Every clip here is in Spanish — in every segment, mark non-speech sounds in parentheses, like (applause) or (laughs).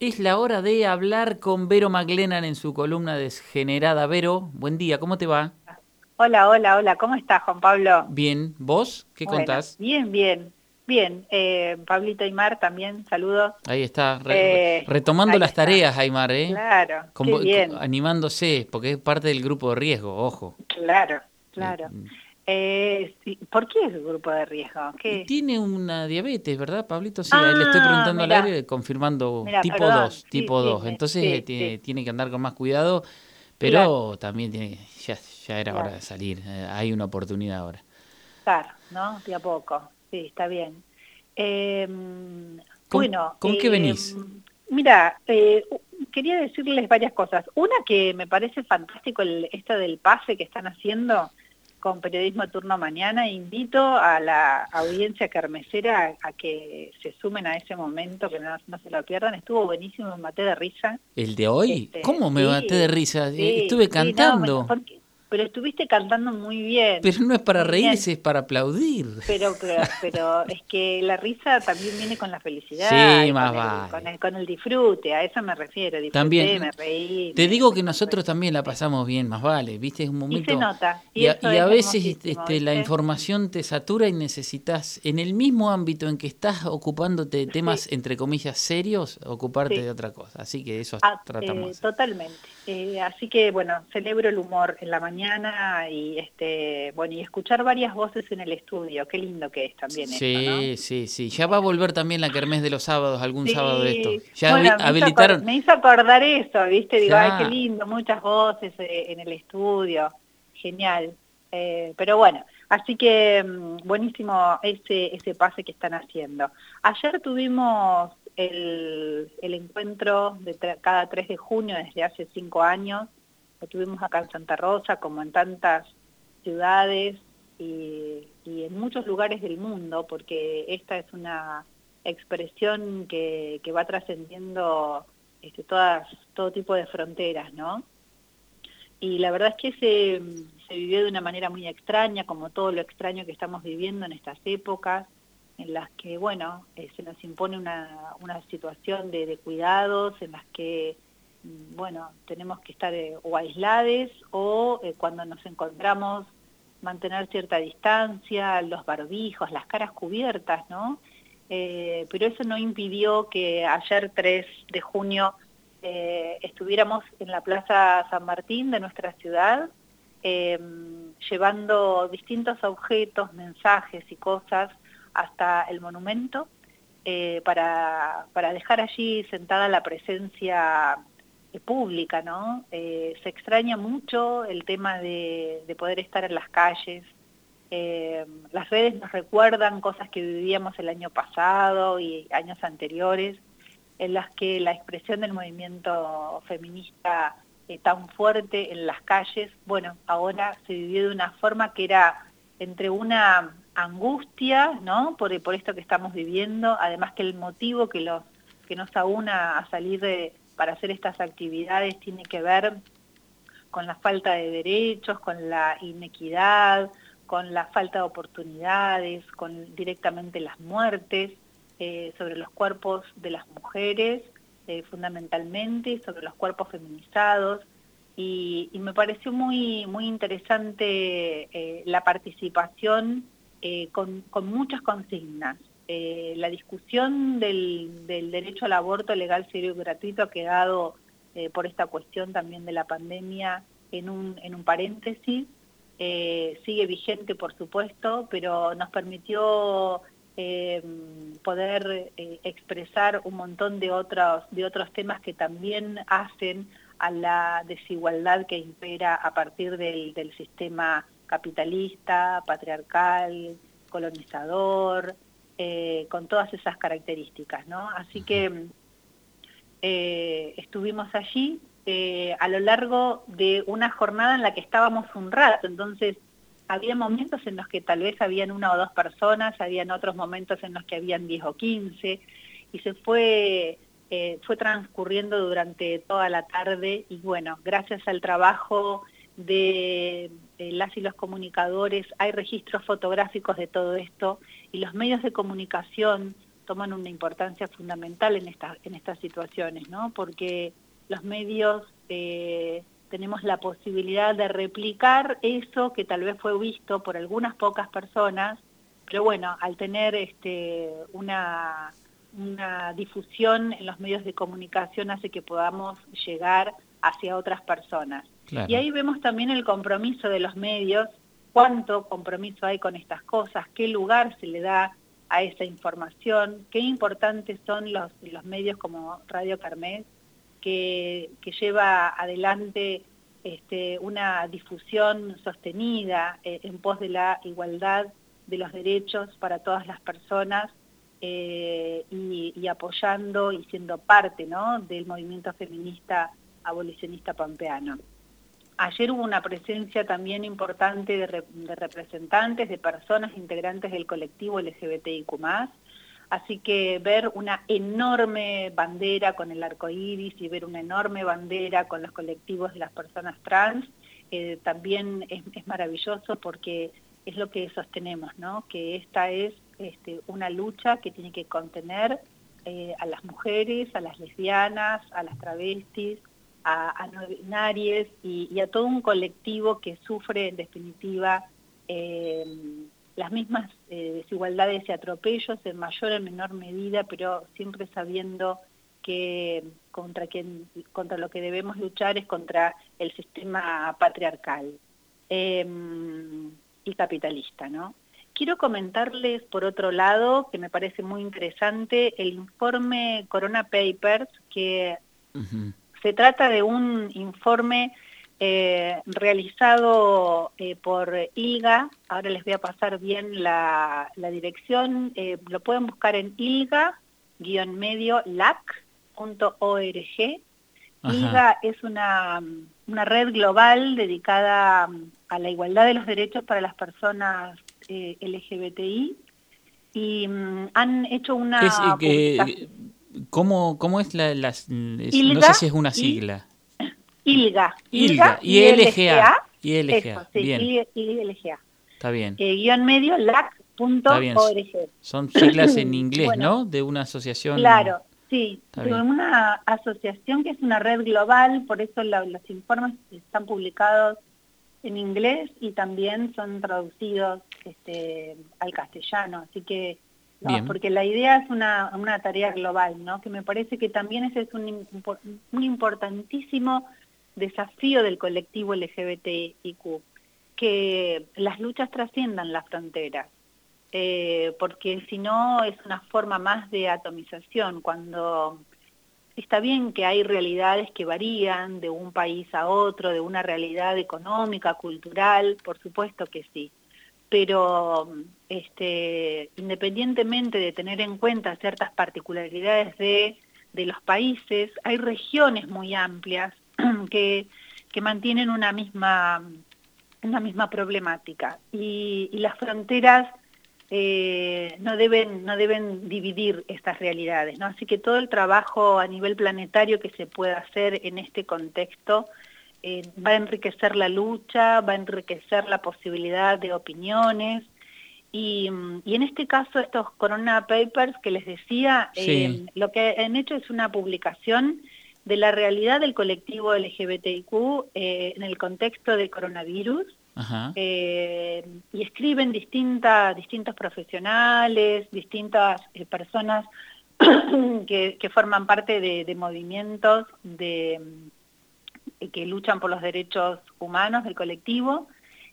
Es la hora de hablar con Vero McLennan en su columna Desgenerada. Vero, buen día, ¿cómo te va? Hola, hola, hola, ¿cómo estás, Juan Pablo? Bien, ¿vos? ¿Qué contás? Bien, bien, bien. Eh, Pablito Aymar también, saludos. Ahí está, eh, retomando las tareas, Aymar, ¿eh? Claro, bien. Animándose, porque es parte del grupo de riesgo, ojo. Claro, claro. Eh, eh, ¿Por qué es el grupo de riesgo? Tiene una diabetes, ¿verdad, Pablito? Sí, le estoy ah, preguntando al aire, confirmando tipo 2, tipo 2. Entonces tiene, que andar con más cuidado, pero también tiene, ya, ya era hora de salir. Eh, hay una oportunidad ahora. Claro, ¿no? De a poco. Sí, está bien. Em, bueno, ¿con qué venís? Em, mira, eh, quería decirles varias cosas. Una que me parece fantástico el, esto del pase que están haciendo con Periodismo Turno Mañana. Invito a la audiencia carmesera a, que se sumen a ese momento, que no, se lo pierdan. Estuvo buenísimo, me maté de risa. ¿El de hoy? Este, ¿Cómo me maté de risa? Estuve cantando. Pero estuviste cantando muy bien. Pero no es para reírse, es para aplaudir. (laughs) Pero, pero, es que la risa también viene con la felicidad. Sí, más vale. con, el, con, el, disfrute, a eso me refiero. Disfruté, también. me reí. Te digo que nosotros también la pasamos bien, más vale. Viste, es un momento. Y se nota. Y, a, veces este, la información te satura y necesitas, en el mismo ámbito en que estás ocupándote de temas, entre comillas, serios, ocuparte de otra cosa. Así que eso ah, tratamos. Eh, totalmente. Eh, así que, bueno, celebro el humor en la mañana y este bueno y escuchar varias voces en el estudio, qué lindo que es también Sí, sí, sí. Ya va a volver también la Kermés de los sábados, algún sábado de esto. Ya habilitaron. Me hizo, acordar eso, ¿viste? Digo, ay, qué lindo, muchas voces eh, en el estudio. Genial. Eh, pero bueno, así que mm, buenísimo ese, ese pase que están haciendo. Ayer tuvimos el, el encuentro de cada 3 de junio desde hace cinco años lo tuvimos acá en Santa Rosa, como en tantas ciudades y, en muchos lugares del mundo, porque esta es una expresión que, va trascendiendo este, todas, todo tipo de fronteras, ¿no? Y la verdad es que se, se, vivió de una manera muy extraña, como todo lo extraño que estamos viviendo en estas épocas, en las que, bueno, eh, se nos impone una, una situación de cuidados, en las que bueno, tenemos que estar eh, o aislados o eh, cuando nos encontramos mantener cierta distancia, los barbijos, las caras cubiertas, ¿no? Eh, pero eso no impidió que ayer 3 de junio estuviéramos en la Plaza San Martín de nuestra ciudad, em, llevando distintos objetos, mensajes y cosas hasta el monumento, para, para dejar allí sentada la presencia pública, ¿no? Eh, se extraña mucho el tema de, poder estar en las calles. Eh, las redes nos recuerdan cosas que vivíamos el año pasado y años anteriores, en las que la expresión del movimiento feminista tan fuerte en las calles, bueno, ahora se vivió de una forma que era entre una angustia, ¿no? Por, por esto que estamos viviendo, además que el motivo que, los, que nos aúna a salir de, para hacer estas actividades tiene que ver con la falta de derechos, con la inequidad, con la falta de oportunidades, con directamente las muertes eh, sobre los cuerpos de las mujeres, eh, fundamentalmente, sobre los cuerpos feminizados. Y, me pareció muy, muy interesante eh, la participación con, con muchas consignas. Eh, la discusión del, derecho al aborto legal, serio y gratuito ha quedado eh, por esta cuestión también de la pandemia en un, paréntesis. Eh, sigue vigente, por supuesto, pero nos permitió poder expresar un montón de otros, temas que también hacen a la desigualdad que impera a partir del sistema capitalista, patriarcal, colonizador, eh, con todas esas características, ¿no? Así que eh, estuvimos allí eh, a lo largo de una jornada en la que estábamos un rato, entonces había momentos en los que tal vez habían una o dos personas, habían otros momentos en los que habían 10 o 15, y se fue, fue transcurriendo durante toda la tarde, y bueno, gracias al trabajo de las y los comunicadores, hay registros fotográficos de todo esto y los medios de comunicación toman una importancia fundamental en, estas en estas situaciones, ¿no? Porque los medios eh, tenemos la posibilidad de replicar eso que tal vez fue visto por algunas pocas personas, pero bueno, al tener este, una, una difusión en los medios de comunicación hace que podamos llegar hacia otras personas. Y ahí vemos también el compromiso de los medios, cuánto compromiso hay con estas cosas, qué lugar se le da a esa información, qué importantes son los, los medios como Radio Carmes, que, que lleva adelante este, una difusión sostenida eh, en pos de la igualdad de los derechos para todas las personas eh, y, apoyando y siendo parte ¿no? del movimiento feminista abolicionista pampeano. Ayer hubo una presencia también importante de, representantes, de personas integrantes del colectivo LGBTIQ+, Así que ver una enorme bandera con el arco iris y ver una enorme bandera con los colectivos de las personas trans eh, también es, maravilloso porque es lo que sostenemos, ¿no? que esta es este, una lucha que tiene que contener eh, a las mujeres, a las lesbianas, a las travestis, a, no binarias y, a todo un colectivo que sufre en definitiva eh, las mismas eh, desigualdades y atropellos en mayor o menor medida, pero siempre sabiendo que contra, quien, contra lo que debemos luchar es contra el sistema patriarcal em, y capitalista, ¿no? Quiero comentarles, por otro lado, que me parece muy interesante, el informe Corona Papers, que se trata de un informe eh, realizado eh, por ILGA, ahora les voy a pasar bien la, dirección, eh, lo pueden buscar en ilga-medio-lac.org. ILGA es una, una, red global dedicada a la igualdad de los derechos para las personas LGBTI y mm, han hecho una... ¿cómo, ¿Cómo es la... no sé si es una sigla. ILGA. ILGA. Y LGA. Y LGA. bien. ILGA. Está bien. Eh, guion medio lac.org. Son siglas en (clears throat) inglés, ¿no? De una asociación. Claro, sí. De una asociación que es una red global, por eso los informes están publicados en inglés y también son traducidos este, al castellano. Así que no, porque la idea es una, una, tarea global, ¿no? Que me parece que también ese es un, un importantísimo desafío del colectivo LGBTIQ, que las luchas trasciendan las fronteras, eh, porque si no es una forma más de atomización, cuando está bien que hay realidades que varían de un país a otro, de una realidad económica, cultural, por supuesto que sí, pero este, independientemente de tener en cuenta ciertas particularidades de, de los países, hay regiones muy amplias (clears throat) que, mantienen una misma, una misma problemática. Y, las fronteras eh, no, deben, no deben dividir estas realidades. ¿no? Así que todo el trabajo a nivel planetario que se pueda hacer en este contexto eh, va a enriquecer la lucha, va a enriquecer la posibilidad de opiniones. Y, en este caso estos Corona Papers que les decía, eh, lo que han hecho es una publicación de la realidad del colectivo LGBTIQ eh, en el contexto del coronavirus. Eh, y escriben distintas, distintos profesionales, distintas personas (clears throat) que, forman parte de, movimientos de, que luchan por los derechos humanos del colectivo.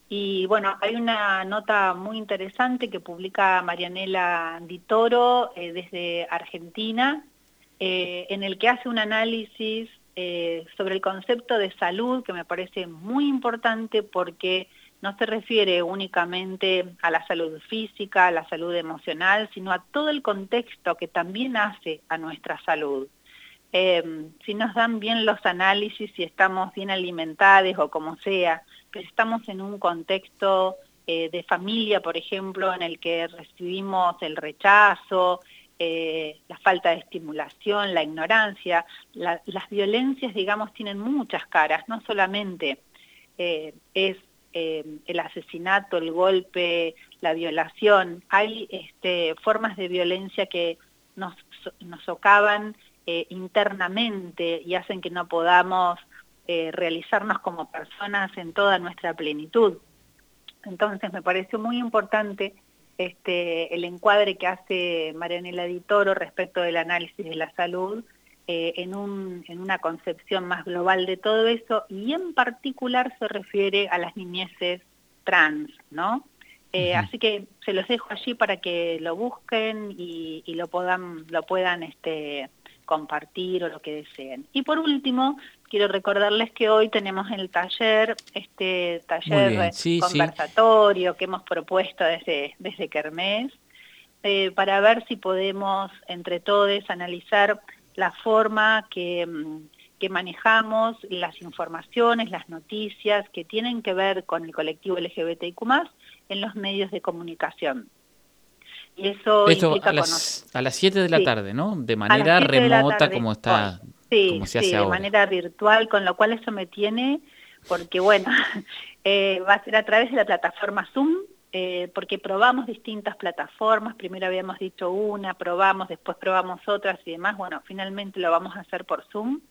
Y bueno, hay una nota muy interesante que publica Marianela Ditoro desde Argentina, eh, en el que hace un análisis eh, sobre el concepto de salud que me parece muy importante porque no se refiere únicamente a la salud física, a la salud emocional, sino a todo el contexto que también hace a nuestra salud. Eh, si nos dan bien los análisis, si estamos bien alimentados o como sea, pero estamos en un contexto de familia, por ejemplo, en el que recibimos el rechazo, eh, la falta de estimulación, la ignorancia, las violencias, digamos, tienen muchas caras, no solamente eh, es eh, el asesinato, el golpe, la violación, hay este, formas de violencia que nos socavan internamente y hacen que no podamos realizarnos como personas en toda nuestra plenitud. Entonces me pareció muy importante este, el encuadre que hace Marianela Di Toro respecto del análisis de la salud eh, en, una concepción más global de todo eso y en particular se refiere a las niñeces trans, ¿no? Eh, así que se los dejo allí para que lo busquen y, lo, puedan, lo puedan este, compartir o lo que deseen. Y por último, quiero recordarles que hoy tenemos el taller, este taller conversatorio que hemos propuesto desde, desde Kermés, eh, para ver si podemos entre todos analizar la forma que, mm, que manejamos las informaciones, las noticias que tienen que ver con el colectivo LGBTIQ+, en los medios de comunicación. Y eso a, las, a las 7 de la tarde, ¿no? De manera remota como está, sí, sí, de manera virtual, con lo cual eso me tiene, porque bueno, (laughs) eh, va a ser a través de la plataforma Zoom, eh, porque probamos distintas plataformas, primero habíamos dicho una, probamos, después probamos otras y demás, bueno, finalmente lo vamos a hacer por Zoom.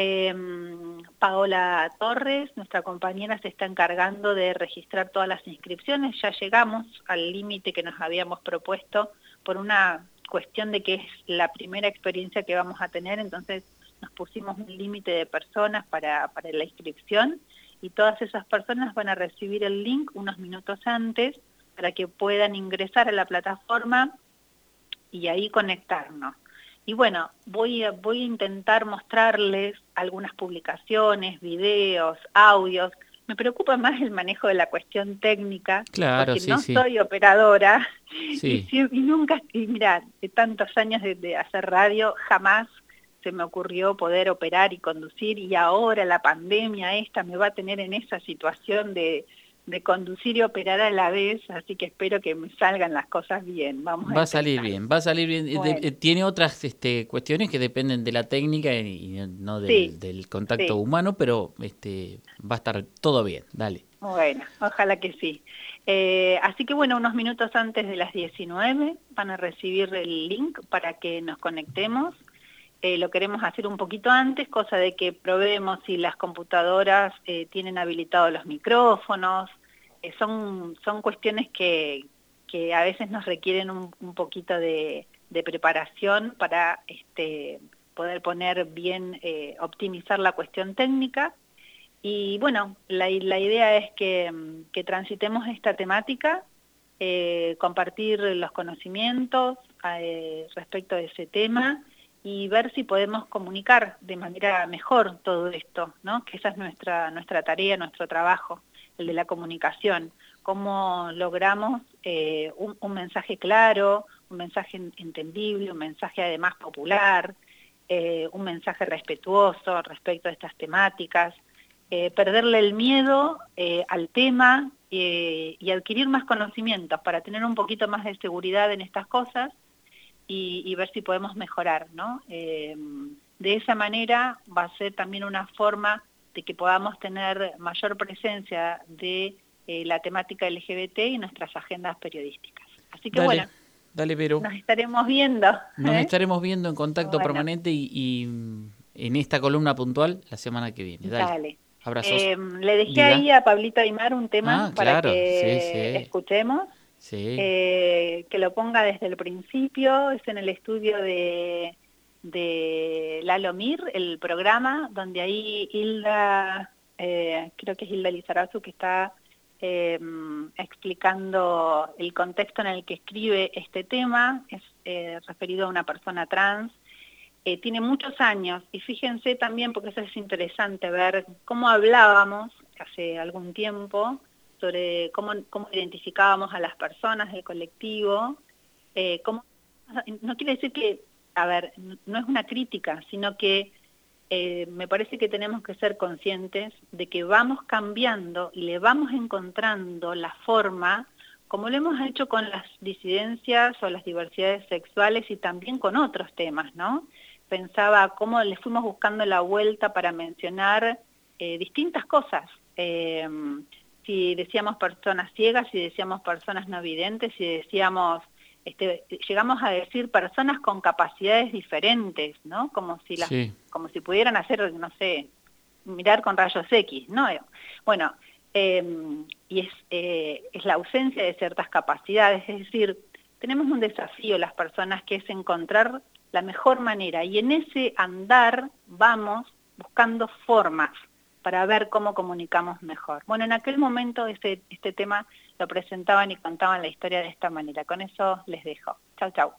Em, Paola Torres, nuestra compañera, se está encargando de registrar todas las inscripciones. Ya llegamos al límite que nos habíamos propuesto por una cuestión de que es la primera experiencia que vamos a tener, entonces nos pusimos un límite de personas para, para la inscripción y todas esas personas van a recibir el link unos minutos antes para que puedan ingresar a la plataforma y ahí conectarnos. Y bueno, voy a, voy a intentar mostrarles algunas publicaciones, videos, audios. Me preocupa más el manejo de la cuestión técnica, claro, porque no soy operadora. Y, nunca, y mira, de tantos años de hacer radio, jamás se me ocurrió poder operar y conducir. Y ahora la pandemia esta me va a tener en esa situación de, de conducir y operar a la vez, así que espero que me salgan las cosas bien. Vamos va a, salir bien, va a salir bien. Eh, tiene otras este, cuestiones que dependen de la técnica y, no del, contacto humano, pero este, va a estar todo bien. Dale. Bueno, ojalá que sí. Eh, así que bueno, unos minutos antes de las 19 van a recibir el link para que nos conectemos. Eh, lo queremos hacer un poquito antes, cosa de que probemos si las computadoras tienen habilitados los micrófonos, eh, son, son cuestiones que, que a veces nos requieren un, poquito de, preparación para este, poder poner bien, eh, optimizar la cuestión técnica. Y bueno, la, la idea es que, que, transitemos esta temática, eh, compartir los conocimientos respecto de ese tema y ver si podemos comunicar de manera mejor todo esto, ¿no? que esa es nuestra, nuestra tarea, nuestro trabajo el de la comunicación, cómo logramos eh, un, mensaje claro, un mensaje entendible, un mensaje además popular, eh, un mensaje respetuoso respecto a estas temáticas, eh, perderle el miedo al tema y adquirir más conocimientos para tener un poquito más de seguridad en estas cosas y, y ver si podemos mejorar. ¿no? de esa manera va a ser también una forma de que podamos tener mayor presencia de eh, la temática LGBT en nuestras agendas periodísticas. Así que bueno, dale, pero nos estaremos viendo. Nos ¿eh? estaremos viendo en contacto permanente y, en esta columna puntual la semana que viene. Dale. Abrazos. Eh, le dejé ahí a Pablito Aymar un tema ah, para que escuchemos. que lo ponga desde el principio, es en el estudio de de Lalo Mir, el programa, donde ahí Hilda, eh, creo que es Hilda Lizarazu, que está eh, explicando el contexto en el que escribe este tema, es eh, referido a una persona trans, tiene muchos años, y fíjense también, porque eso es interesante ver cómo hablábamos hace algún tiempo sobre cómo, cómo identificábamos a las personas del colectivo, cómo, no quiere decir que a ver, no es una crítica, sino que eh, me parece que tenemos que ser conscientes de que vamos cambiando y le vamos encontrando la forma, como lo hemos hecho con las disidencias o las diversidades sexuales y también con otros temas, ¿no? Pensaba cómo le fuimos buscando la vuelta para mencionar eh, distintas cosas. Eh, si decíamos personas ciegas, si decíamos personas no videntes, si decíamos este, llegamos a decir personas con capacidades diferentes, ¿no? Como si, las, como si pudieran hacer, no sé, mirar con rayos X, ¿no? Bueno, em, y es, eh, es la ausencia de ciertas capacidades, es decir, tenemos un desafío las personas que es encontrar la mejor manera y en ese andar vamos buscando formas para ver cómo comunicamos mejor. Bueno, en aquel momento este, este tema lo presentaban y contaban la historia de esta manera. Con eso les dejo. Chau, chau.